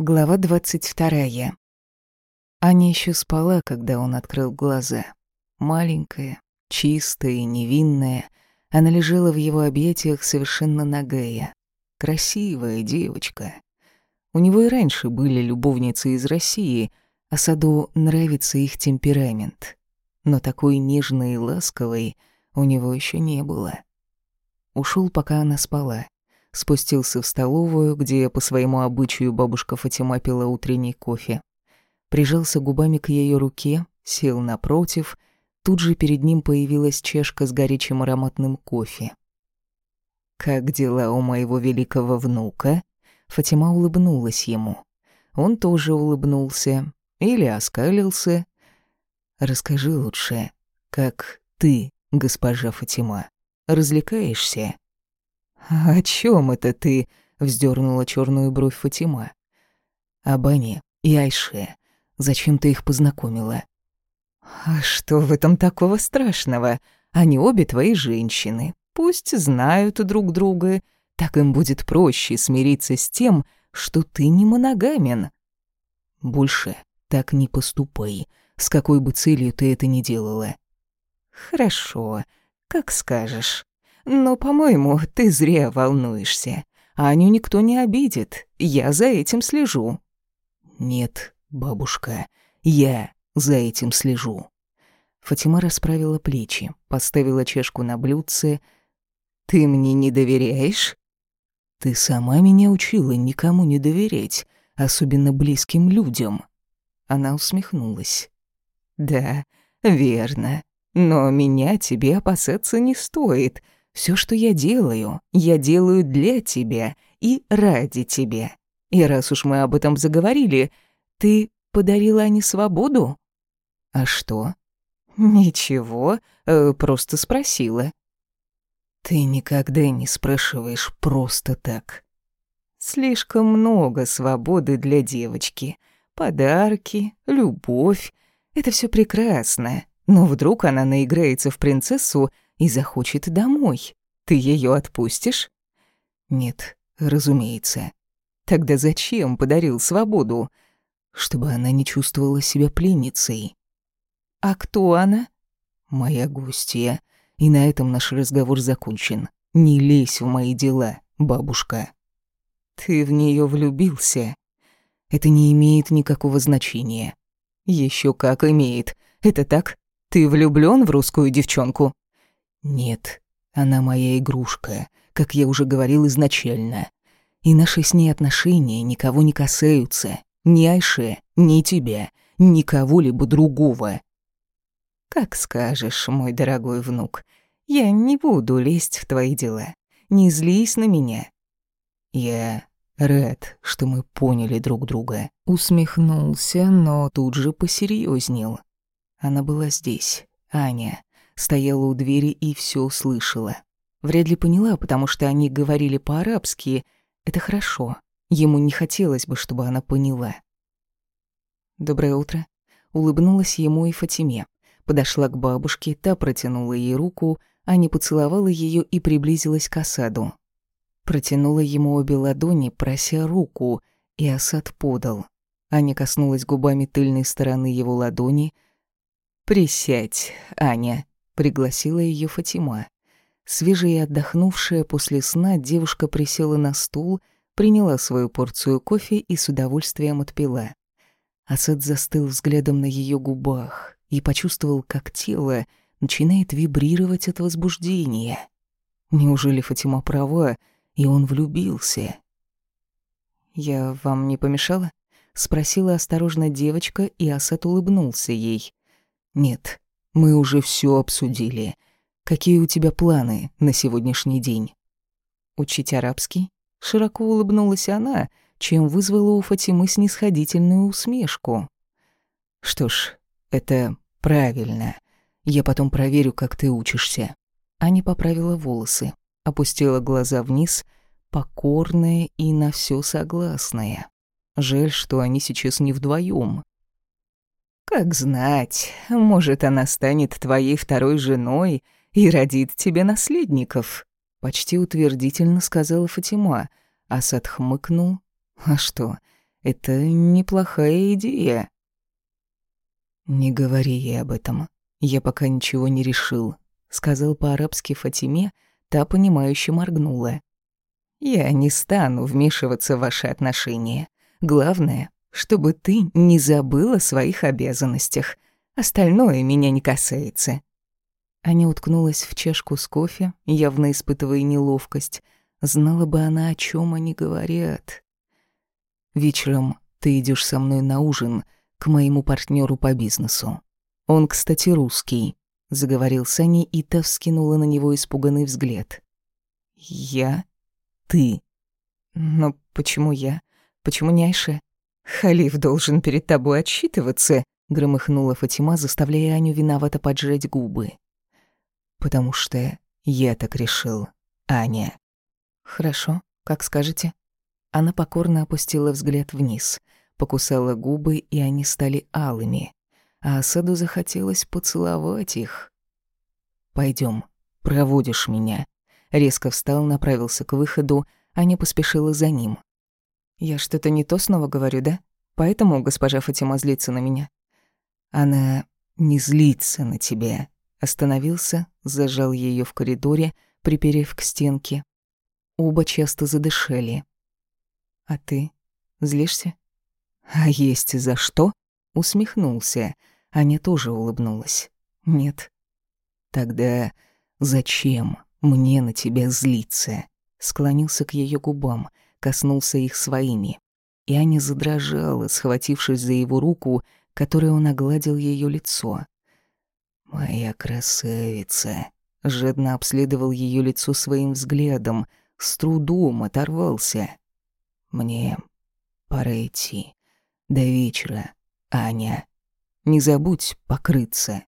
Глава двадцать вторая. Аня еще спала, когда он открыл глаза. Маленькая, чистая невинная, она лежала в его объятиях совершенно нагая. Красивая девочка. У него и раньше были любовницы из России, а Саду нравится их темперамент. Но такой нежной и ласковой у него еще не было. Ушел, пока она спала спустился в столовую, где по своему обычаю бабушка Фатима пила утренний кофе. Прижался губами к ее руке, сел напротив, тут же перед ним появилась чашка с горячим ароматным кофе. «Как дела у моего великого внука?» Фатима улыбнулась ему. Он тоже улыбнулся или оскалился. «Расскажи лучше, как ты, госпожа Фатима, развлекаешься?» «О чем это ты?» — вздернула черную бровь Фатима. «Об Ане и Айше. Зачем ты их познакомила?» «А что в этом такого страшного? Они обе твои женщины. Пусть знают друг друга. Так им будет проще смириться с тем, что ты не моногамен». «Больше так не поступай, с какой бы целью ты это ни делала». «Хорошо, как скажешь». Но, по-моему, ты зря волнуешься. Аню никто не обидит. Я за этим слежу». «Нет, бабушка, я за этим слежу». Фатима расправила плечи, поставила чашку на блюдце. «Ты мне не доверяешь?» «Ты сама меня учила никому не доверять, особенно близким людям». Она усмехнулась. «Да, верно. Но меня тебе опасаться не стоит. Все, что я делаю, я делаю для тебя и ради тебя. И раз уж мы об этом заговорили, ты подарила Ане свободу? А что? Ничего, э, просто спросила. Ты никогда не спрашиваешь просто так. Слишком много свободы для девочки. Подарки, любовь. Это все прекрасно. Но вдруг она наиграется в принцессу и захочет домой. Ты ее отпустишь? Нет, разумеется. Тогда зачем подарил свободу? Чтобы она не чувствовала себя пленницей. А кто она? Моя гостья. И на этом наш разговор закончен. Не лезь в мои дела, бабушка. Ты в нее влюбился. Это не имеет никакого значения. Еще как имеет. Это так? Ты влюблен в русскую девчонку? Нет, она моя игрушка, как я уже говорил изначально. И наши с ней отношения никого не касаются. Ни Айше, ни тебя, ни кого-либо другого. Как скажешь, мой дорогой внук. Я не буду лезть в твои дела. Не злись на меня. Я рад, что мы поняли друг друга. Усмехнулся, но тут же посерьезнел. Она была здесь, Аня, стояла у двери и все услышала. Вряд ли поняла, потому что они говорили по-арабски. Это хорошо. Ему не хотелось бы, чтобы она поняла. «Доброе утро», — улыбнулась ему и Фатиме. Подошла к бабушке, та протянула ей руку, Аня поцеловала ее и приблизилась к Асаду. Протянула ему обе ладони, прося руку, и Асад подал. Аня коснулась губами тыльной стороны его ладони. «Присядь, Аня», Пригласила ее Фатима. Свежая и отдохнувшая после сна, девушка присела на стул, приняла свою порцию кофе и с удовольствием отпила. Асад застыл взглядом на ее губах и почувствовал, как тело начинает вибрировать от возбуждения. Неужели Фатима права, и он влюбился? «Я вам не помешала?» — спросила осторожно девочка, и Асад улыбнулся ей. «Нет, мы уже все обсудили. Какие у тебя планы на сегодняшний день? Учить арабский? Широко улыбнулась она, чем вызвала у Фатимы снисходительную усмешку. Что ж, это правильно. Я потом проверю, как ты учишься. Аня поправила волосы, опустила глаза вниз, покорная и на все согласная. Жаль, что они сейчас не вдвоем. Как знать, может, она станет твоей второй женой и родит тебе наследников, почти утвердительно сказала Фатима. Асад хмыкнул. А что? Это неплохая идея. Не говори ей об этом. Я пока ничего не решил, сказал по-арабски Фатиме, та понимающе моргнула. Я не стану вмешиваться в ваши отношения. Главное, чтобы ты не забыла о своих обязанностях. Остальное меня не касается. Аня уткнулась в чашку с кофе, явно испытывая неловкость. Знала бы она, о чем они говорят. «Вечером ты идешь со мной на ужин к моему партнеру по бизнесу. Он, кстати, русский», — заговорил Саня, и та вскинула на него испуганный взгляд. «Я? Ты? Но почему я? Почему не Айше? Халиф должен перед тобой отчитываться», — громыхнула Фатима, заставляя Аню виновато поджать губы потому что я так решил, Аня». «Хорошо, как скажете». Она покорно опустила взгляд вниз, покусала губы, и они стали алыми, а Асаду захотелось поцеловать их. Пойдем, проводишь меня». Резко встал, направился к выходу, Аня поспешила за ним. «Я что-то не то снова говорю, да? Поэтому госпожа Фатима злится на меня?» «Она не злится на тебя», Остановился, зажал ее в коридоре, приперев к стенке. Оба часто задышали. «А ты злишься?» «А есть за что?» Усмехнулся. Аня тоже улыбнулась. «Нет». «Тогда зачем мне на тебя злиться?» Склонился к ее губам, коснулся их своими. И Аня задрожала, схватившись за его руку, которой он огладил ее лицо. «Моя красавица!» Жадно обследовал ее лицо своим взглядом, с трудом оторвался. «Мне пора идти. До вечера, Аня. Не забудь покрыться».